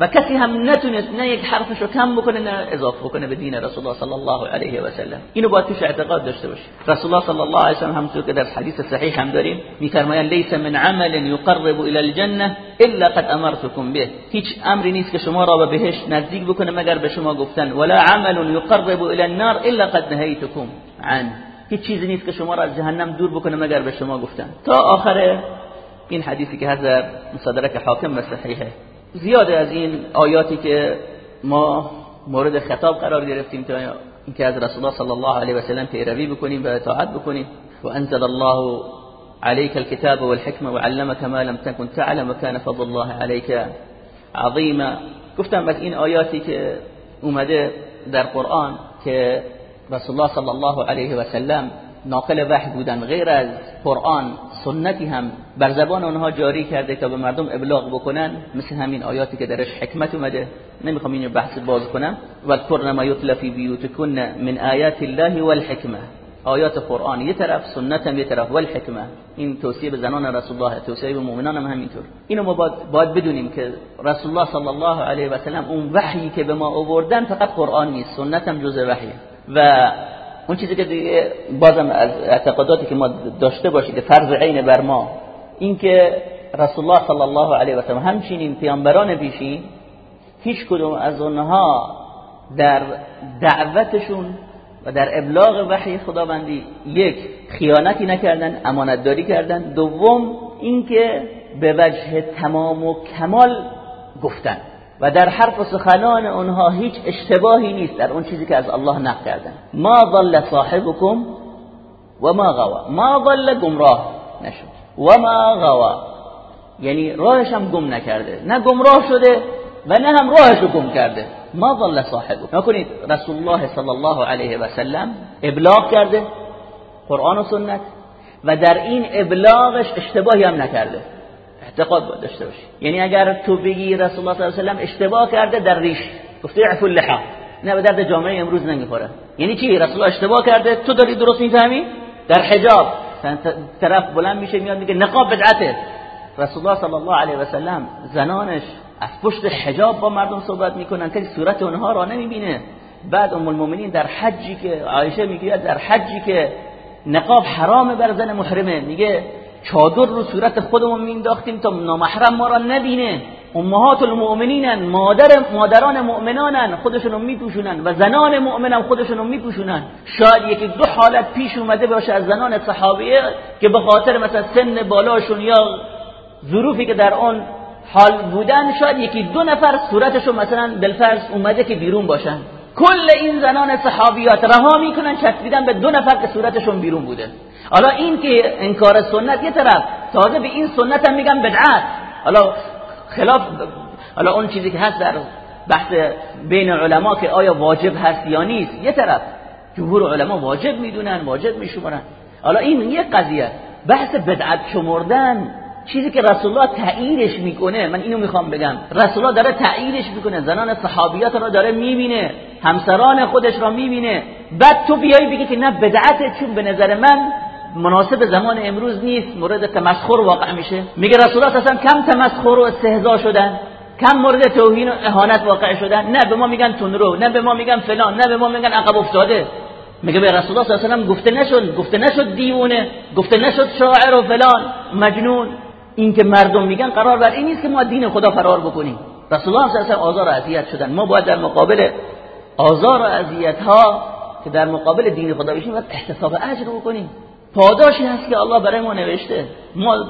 و کسی هم نتونست نه یک حرفشو کم بکنه نه إضافة بکنه به دین رسول الله صلی الله علیه و سلم اینو باید توش اعتقاد داشته باشی رسول الله صلی الله علیه و سلم همونطور که در حدیث صحیح هم داریم میفرمایند لیس من عمل یقرب إلى الجنة إلا قد أمرتكم به. هیچ امری نیست که شما را به بهشت نزدیک بکنه مگر به شما گفتن ولا عمل یقرب إلى النار إلا قد نهیتكم عنه. هیچ چیزی نیست که شما را از جهنم دور بکنه مگر به شما گفتن تا آخر این حدیثی که هست در مصادرک حاکم و صحیحه. زیاده از این آیاتی که ما مورد خطاب قرار گرفتیم تا اینکه از رسول الله صلی الله علیه و سلم پیروی بکنیم و اطاعت بکنیم. و انزل الله عليك الكتاب والحكمة وعلمك ما لم تكن تعلم وكان فضل الله عليك عظيما گفتم بس این آیاتی که اومده در قرآن که رسول الله صلی الله علیه و سلم ناقل وحی بودن غیر از قرآن سنتی هم بر زبان اونها جاری کرده که به مردم ابلاغ بکنن مثل همین آیاتی که درش حکمت اومده نمی‌خوام اینو بحث باز کنم و کر ما یتلا فی بیوتکن من آیات الله والحکمه آیات قرآن یه طرف سنت هم یه طرف والحکمه این توصیه به زنان رسول الله توصیه به مؤمنان هم همینطور اینو ما باید, باید بدونیم که رسول الله صلی الله علیه و سلم اون وحی که به ما آوردن فقط قرآن نیست سنت هم جزء وحیه و اون چیزی که دیگه بازم از اعتقاداتی که ما داشته باشید فرض عین بر ما اینکه رسول الله صلی الله علیه و سلم همچنین پیامبران پیشین هیچ کدوم از اونها در دعوتشون و در ابلاغ وحی خداوندی یک خیانتی نکردن امانتداری کردن. دوم اینکه به وجه تمام و کمال گفتن. و در حرف و سخنان اونها هیچ اشتباهی نیست در اون چیزی که از الله نقل کردن. ما ضل صاحبكم و ما غوا. ما ضل گمراه نشد. و ما غوا. یعنی راهش هم گم نکرده. نه گمراه شده و نه هم راهش رو گم کرده. ما ضل صاحبكم نکنید رسول الله صلی الله علیه و سلم ابلاغ کرده قرآن و سنت و در این ابلاغش اشتباهی هم نکرده. اعتقاد باید داشته باشی یعنی اگر تو بگی رسول الله صلی الله علیه و اشتباه کرده در ریش. گفته عفو اللحا نه به درد جامعه امروز نمی‌خوره. یعنی چی؟ رسول الله اشتباه کرده. تو داری درست می‌فهمی؟ در حجاب. طرف بلند میشه میاد میگه نقاب بدعته. رسول الله صلی الله علیه و سلم زنانش از پشت حجاب با مردم صحبت می‌کنن. که صورت اونها را نمی‌بینه. بعد ام المؤمنین در حجی که عایشه میگه در حجی که نقاب حرام بر زن محرمه. میگه چادر رو صورت خودمون مینداختیم تا نامحرم ما را نبینه. امهات المؤمنینن مادر مادران مؤمنانن خودشونو میپوشونن و زنان مؤمنم خودشونو میپوشونن. شاید یکی دو حالت پیش اومده باشه از زنان صحابیه که به خاطر مثلا سن بالاشون یا ظروفی که در آن حال بودن شاید یکی دو نفر صورتشون مثلا بالفرض اومده که بیرون باشن. کل این زنان صحابیات رها می‌کنن چسبیدن به دو نفر که صورتشون بیرون بوده. حالا این که انکار سنت یه طرف تازه به این سنت هم میگن بدعت. حالا خلاف حالا اون چیزی که هست در بحث بین علما که آیا واجب هست یا نیست یه طرف. جمهور علما واجب می‌دونن واجب میشمارن. حالا این یه قضیه. بحث بدعت شمردن چیزی که رسول الله تاییدش می‌کنه من اینو می‌خوام بگم. رسول الله داره تاییدش می‌کنه زنان صحابیات رو داره می‌بینه. همسران خودش را می‌بینه. بعد تو بیای بگی که نه بدعته چون به نظر من مناسب زمان امروز نیست. مورد تمسخر واقع میشه. میگه رسول الله اصلا کم تمسخر و استهزا شدن. کم مورد توهین و اهانت واقع شدن. نه به ما میگن تونرو نه به ما میگن فلان نه به ما میگن عقب افتاده. میگه به رسول الله صلی گفته نشد. گفته نشد دیونه گفته نشد شاعر و فلان. مجنون. این که مردم میگن قرار بر این نیست که ما دین خدا فرار بکنیم. رسول الله صلی الله علیه و آزار اذیت شدن. ما باید در مقابل آزار و اذیت ها که در مقابل دین خدا بشیم باید احتساب اجر بکنیم. پاداشی هست که الله برای ما نوشته. ما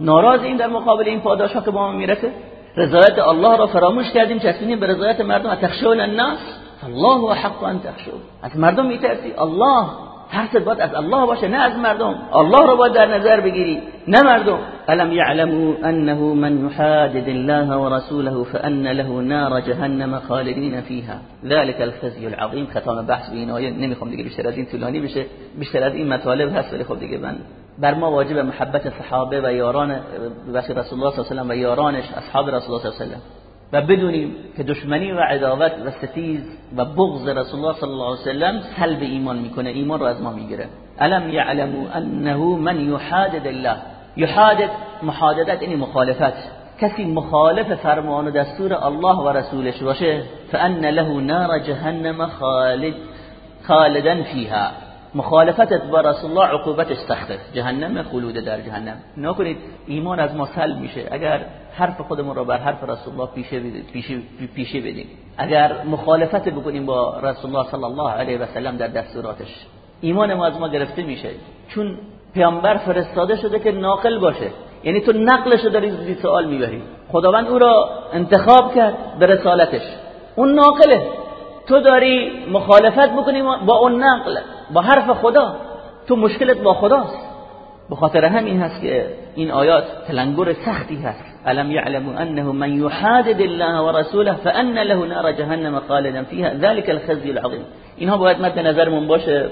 ناراضیم در مقابل این پاداش ها که با ما می‌رسه. رضایت الله را فراموش کردیم چسبیدیم به رضایت مردم. تخشون الناس؟ الله حق ان تخشوا از مردم میترسی الله ترست باید از الله باشه نه از مردم. الله رو باید در نظر بگیری نه مردم. الم یعلموا انه من یحادد الله ورسوله فان له نار جهنم خالدین فيها ذلك الخزي العظیم. ختام بحث به این آیه نمی‌خوام دیگه بیشتر از این طولانی بشه. بیشتر از این مطالب هست ولی خب دیگه من بر ما واجب محبت صحابه و یاران رسول الله صلی الله علیه و و یارانش اصحاب رسول الله صلی الله علیه و و بدونیم که دشمنی و عداوت و ستیز و بغض رسول الله صلی الله علیه و سلم سلب ایمان می‌کنه ایمان رو از ما می‌گیره. الم یعلموا انه من یحادد الله؟ یحادد محاددت یعنی مخالفت. کسی مخالف فرمان و دستور الله و رسولش باشه فان له نار جهنم خالد خالدا فيها مخالفتت با رسول الله عقوبتش سخته. جهنم خلود در جهنم. نکنید ایمان از ما سلب میشه. اگر حرف خودمون رو بر حرف رسول الله پیشه پیشه پیشه بدیم. اگر مخالفت بکنیم با رسول الله صلی الله علیه و سلم در دستوراتش ایمان ما از ما گرفته میشه. چون پیامبر فرستاده شده که ناقل باشه. یعنی تو نقلش رو داری زیر سوال می‌بری. خداوند او را انتخاب کرد به رسالتش. اون ناقله. تو داری مخالفت بکنی با اون نقل با حرف خدا. تو مشکلت با خداست. به خاطر همین هست که این آیات تلنگر سختی هست. الم يعلموا انه من يحادد الله ورسوله فان له نار جهنم خالدا فيها؟ ذلك الخزي العظيم. اینها باید مد نظرمون باشه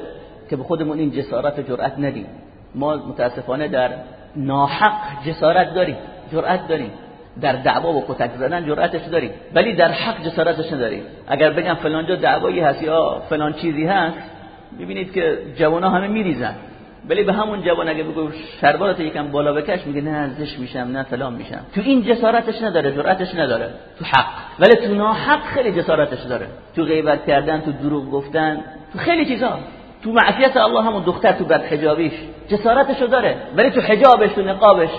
که به خودمون این جسارت جرأت ندیم. ما متاسفانه در ناحق جسارت داریم جرأت داریم. در دعوا و کتک زدن جرأتش داریم ولی در حق جسارتش نداریم. اگر بگم فلان جا دعوایی هست یا فلان چیزی هست ببینید که جوانا همه میریزن. ولی به همون جوان اگه بگو شربالات یکم بالا بکش میگه نه زش میشم نه فلان میشم. تو این جسارتش نداره جرأتش نداره. تو حق. ولی تو ناحق خیلی جسارتش داره. تو غیبت کردن تو دروغ گفتن تو خیلی چیزا. تو معصیت الله همون دختر تو بد حجابیش. جسارتشو داره. ولی تو حجابش تو نقابش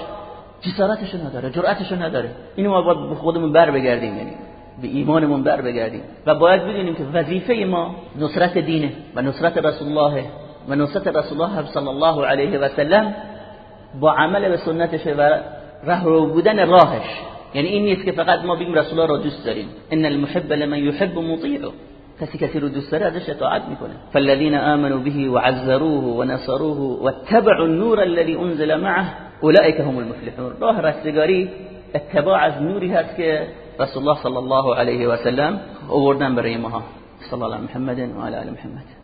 جسارتشو نداره جرأتشو نداره. اینو ما باید به خودمون بر بگردیم یعنی به ایمانمون بر بگردیم. و باید بدونیم که وظیفه ما نصرت دینه و نصرت رسول الله و نصرت رسول الله صلی الله علیه و سلم با عمل به سنتش و راه بودن راهش. یعنی این نیست که فقط ما بگیم رسول الله را دوست داریم. ان المحب لمن يحب مطیع کسی کسی رو دوست داره ازش اطاعت میکنه. فالذین آمنوا به وعزروه ونصروه واتبعوا النور الذي انزل معه اولئك هم المفلحون. راه رستگاری اتباع از نوری هست که رسول الله صلی الله علیه و سلم آوردن برای ما صلی الله علیه محمد و علی محمد.